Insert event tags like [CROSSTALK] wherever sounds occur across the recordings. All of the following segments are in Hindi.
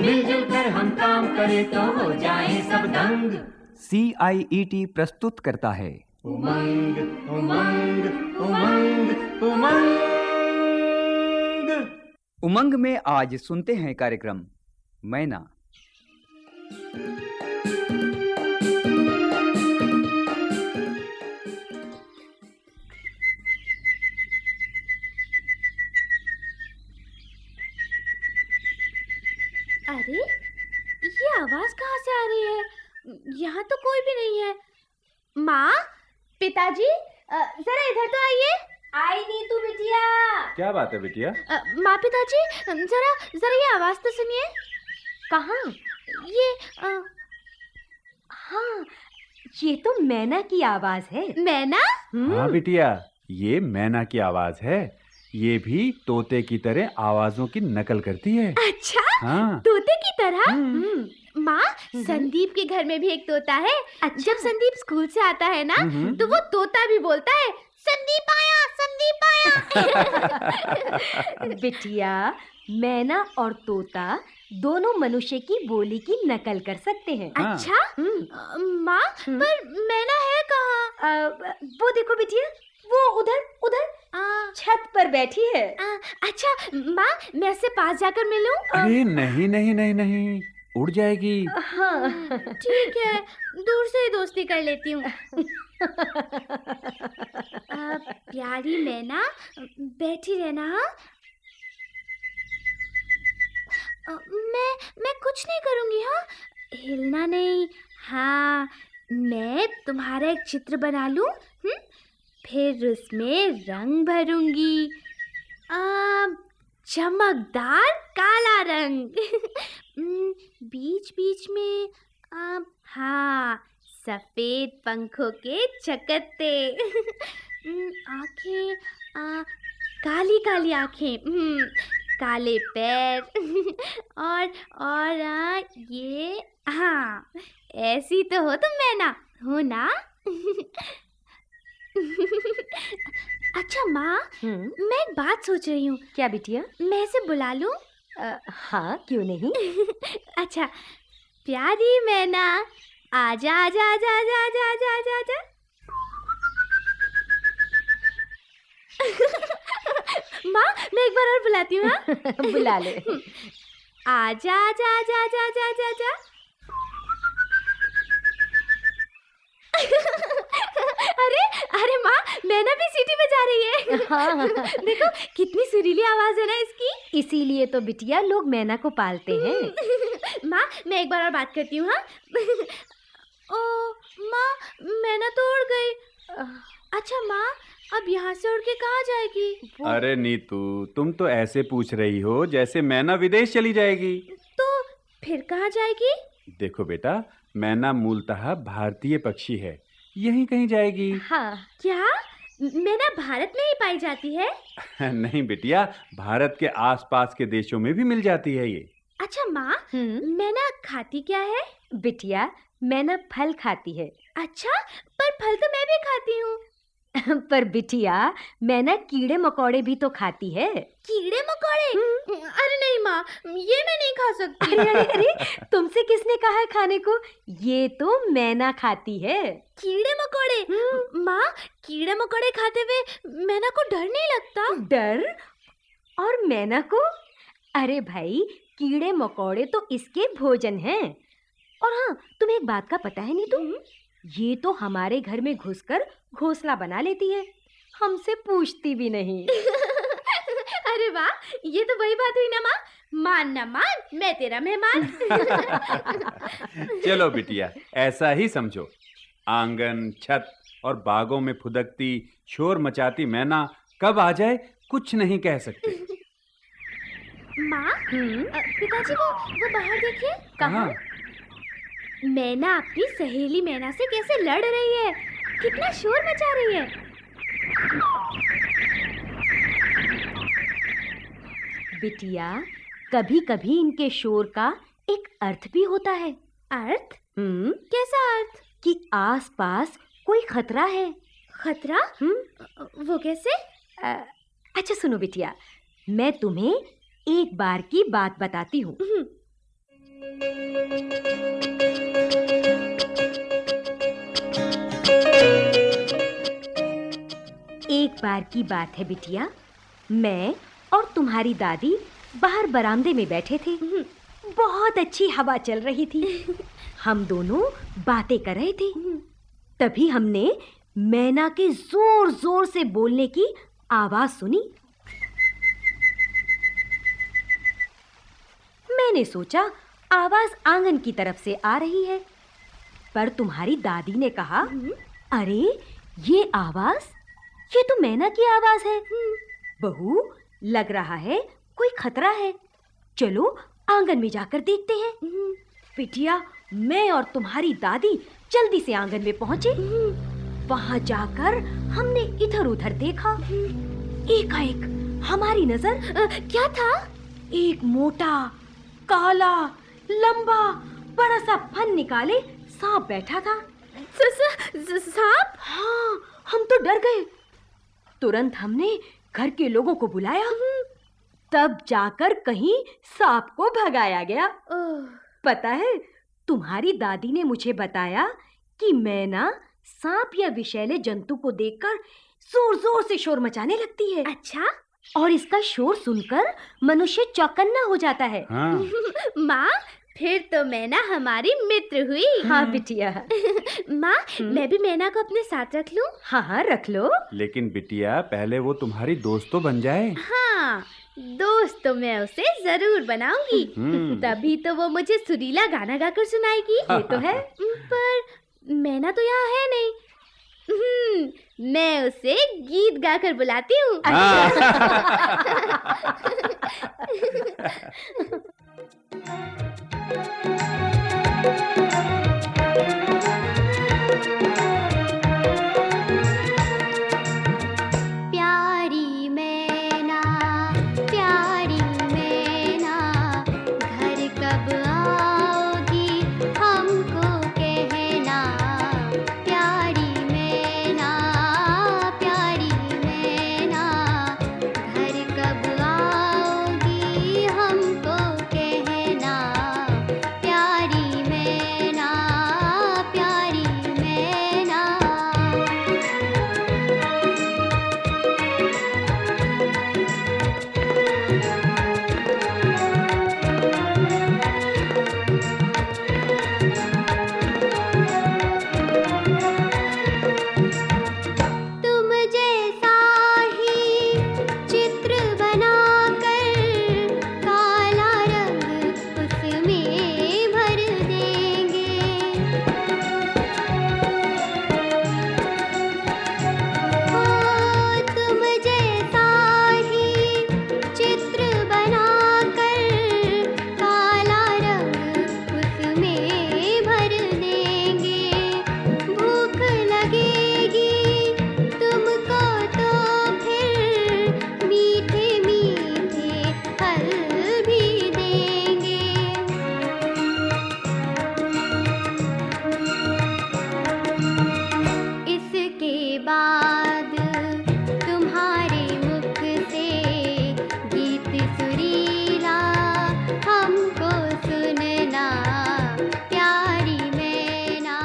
मिलजुल कर हम काम करें तो हो जाए सब दंग सी आई ई टी प्रस्तुत करता है। उमंग उमंग उमंग उमंग। उमंग में आज सुनते हैं कार्यक्रम। मैना। अरे ये आवाज़ कहाँ से आ रही है? यहाँ तो कोई भी नहीं है। माँ पिताजी जरा इधर तो आइए। आई नहीं तू बिटिया। क्या बात है बिटिया? माँ पिताजी जरा जरा ये आवाज़ तो सुनिए। कहाँ? ये अ, हाँ। ये तो मैना की आवाज़ है। मैना? हाँ बिटिया ये मैना की आवाज़ है। ये भी तोते की तरह आवाजों की नकल करती है। अच्छा? हाँ। तोते की तरह? हम्म, हम्म, माँ हम्म। संदीप के घर में भी एक तोता है। अच्छा। जब संदीप स्कूल से आता है ना तो वो तोता भी बोलता है संदीप आया संदीप आया! [LAUGHS] बिटिया मैना और तोता दोनों मनुष्य की बोली की नकल कर सकते हैं। हाँ। अच्छा? हम्म, माँ। पर मैना है कहाँ? वो देखो बिटिया वो उधर उधर। छत पर बैठी है। आ, अच्छा माँ मैं उससे पास जाकर मिलूं? अरे नहीं नहीं नहीं नहीं उड़ जाएगी। हाँ। ठीक है दूर से ही दोस्ती कर लेती हूँ। आ, प्यारी मैना बैठी रहना हाँ। मैं मैं कुछ नहीं करूँगी हाँ। हिलना नहीं। हाँ मैं तुम्हारा एक चित्र बना लूँ? फिर उसमें रंग भरूँगी। आ, चमकदार काला रंग। [LAUGHS] बीच बीच में आ, हाँ सफ़ेद पंखों के चकत्ते। आँखें काली काली आँखें। काले पैर। [LAUGHS] और और आ, ये हाँ ऐसी तो हो तुम मैं ना हो ना? [LAUGHS] माँ हम्म, मैं एक बात सोच रही हूँ क्या बिटिया मैं इसे बुला लूँ अ, हाँ क्यों नहीं अच्छा प्यारी मैना आजा आजा आजा आजा आजा आजा आजा आजा माँ मैं एक बार और बुलाती हूँ हाँ? बुला ले आजा आजा आजा आजा आजा आजा आजा अरे अरे माँ मैना भी सीटी बजा रही है। हाँ। [LAUGHS] देखो कितनी सुरीली आवाज़ है ना इसकी। इसीलिए तो बिटिया लोग मैना को पालते हैं। [LAUGHS] माँ मैं एक बार और बात करती हूँ हाँ? [LAUGHS] ओ माँ मैना तो उड़ गई। अच्छा माँ अब यहाँ से उड़ के कहाँ जाएगी? अरे नीतू तुम तो ऐसे पूछ रही हो जैसे मैना विदेश चली जाएगी। तो फिर कहाँ जाएगी? देखो बेटा मैना मूलतः भारतीय पक्षी है। यहीं कहीं जाएगी। हाँ क्या? मैना भारत में ही पाई जाती है। [LAUGHS] नहीं बिटिया भारत के आसपास के देशों में भी मिल जाती है ये। अच्छा माँ हम्म, मैना खाती क्या है? बिटिया मैना फल खाती है। अच्छा पर फल तो मैं भी खाती हूँ [LAUGHS] पर बिटिया मैं ना कीड़े मकोड़े भी तो खाती है। कीड़े मकोड़े? अरे नहीं माँ ये मैं नहीं खा सकती। अरे अरे अरे [LAUGHS] तुमसे किसने कहा है खाने को? ये तो मैना खाती है। कीड़े मकोड़े? माँ कीड़े मकोड़े खाते हुए मैना को डर नहीं लगता? डर? और मैना को? अरे भाई कीड़े मकोड़े तो इसके भोजन हैं। और हाँ तुम्हें एक बात का पता है नहीं नीतू ये तो हमारे घर में घुसकर घोंसला बना लेती है। हमसे पूछती भी नहीं। [LAUGHS] अरे वाह ये तो वही बात हुई ना माँ। मान ना मान मैं तेरा मेहमान। चलो बिटिया ऐसा ही समझो। आँगन छत और बागों में फुदकती शोर मचाती मैना कब आ जाए कुछ नहीं कह सकते। माँ हम्म, पिताजी वो वो बाहर देखिए। कहाँ? मैना अपनी सहेली मैना से कैसे लड़ रही है? कितना शोर मचा रही है? बिटिया कभी कभी इनके शोर का एक अर्थ भी होता है। अर्थ? हम्म। कैसा अर्थ? कि आसपास कोई खतरा है। खतरा? हम्म। वो कैसे? अ, अच्छा सुनो बिटिया मैं तुम्हें एक बार की बात बताती हूँ। एक बार की बात है बिटिया। मैं और तुम्हारी दादी बाहर बरामदे में बैठे थे। हम्म, बहुत अच्छी हवा चल रही थी। [LAUGHS] हम दोनों बातें कर रहे थे। हम्म। तभी हमने मैना के ज़ोर ज़ोर से बोलने की आवाज़ सुनी। मैंने सोचा आवाज़ आँगन की तरफ़ से आ रही है। पर तुम्हारी दादी ने कहा हम्म, अरे ये आवाज़ ये तो मैना की आवाज़ है। बहू लग रहा है कोई खतरा है। चलो आँगन में जाकर देखते हैं। हम्म, बिटिया मैं और तुम्हारी दादी जल्दी से आँगन में पहुँचे। वहाँ जाकर हमने इधर उधर देखा एकाएक हमारी नज़र अ, क्या था? एक मोटा काला लंबा बड़ा सा फन निकाले सांप बैठा था। सांप हाँ हम तो डर गए। तुरंत हमने घर के लोगों को बुलाया। तब जाकर कहीं सांप को भगाया गया। पता है तुम्हारी दादी ने मुझे बताया कि मैं ना सांप या विषैले जंतु को देखकर ज़ोर ज़ोर से शोर मचाने लगती है। अच्छा? और इसका शोर सुनकर मनुष्य चौकन्ना हो जाता है। हाँ। माँ फिर तो मैना हमारी मित्र हुई। हाँ बिटिया। [LAUGHS] माँ हम्म। मैं भी मैना को अपने साथ रख लूँ? हाँ हाँ रख लो। लेकिन बिटिया पहले वो तुम्हारी दोस्त तो बन जाए। हाँ दोस्त तो मैं उसे ज़रूर बनाऊँगी। हम्म। [LAUGHS] तभी तो वो मुझे सुरीला गाना गाकर सुनाएगी। ये तो है पर मैना तो यहाँ है नहीं। हम्म, मैं उसे गीत गाकर बुलाती हूँ। हाँ। [LAUGHS] प्यारी बाद तुम्हारे मुख से गीत सुरीला, हमको सुनना। प्यारी मैना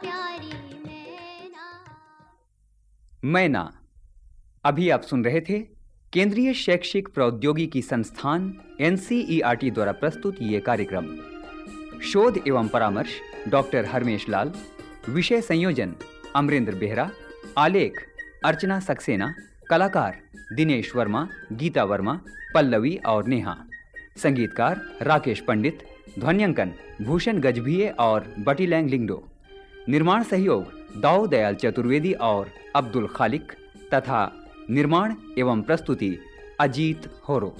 प्यारी मैना। मैना, अभी आप सुन रहे थे केंद्रीय शैक्षिक प्रौद्योगिकी संस्थान एनसीईआरटी द्वारा प्रस्तुत ये कार्यक्रम। शोध एवं परामर्श डॉक्टर हरमेश लाल, विषय संयोजन अमरेंद्र बेहरा, आलेख, अर्चना सक्सेना, कलाकार दिनेश वर्मा, गीता वर्मा, पल्लवी और नेहा। संगीतकार राकेश पंडित, ध्वन्यांकन भूषण गजभिये और बटीलैंग लिंगडो। निर्माण सहयोग दाऊ दयाल चतुर्वेदी और अब्दुल खालिक तथा निर्माण एवं प्रस्तुति अजीत होरो।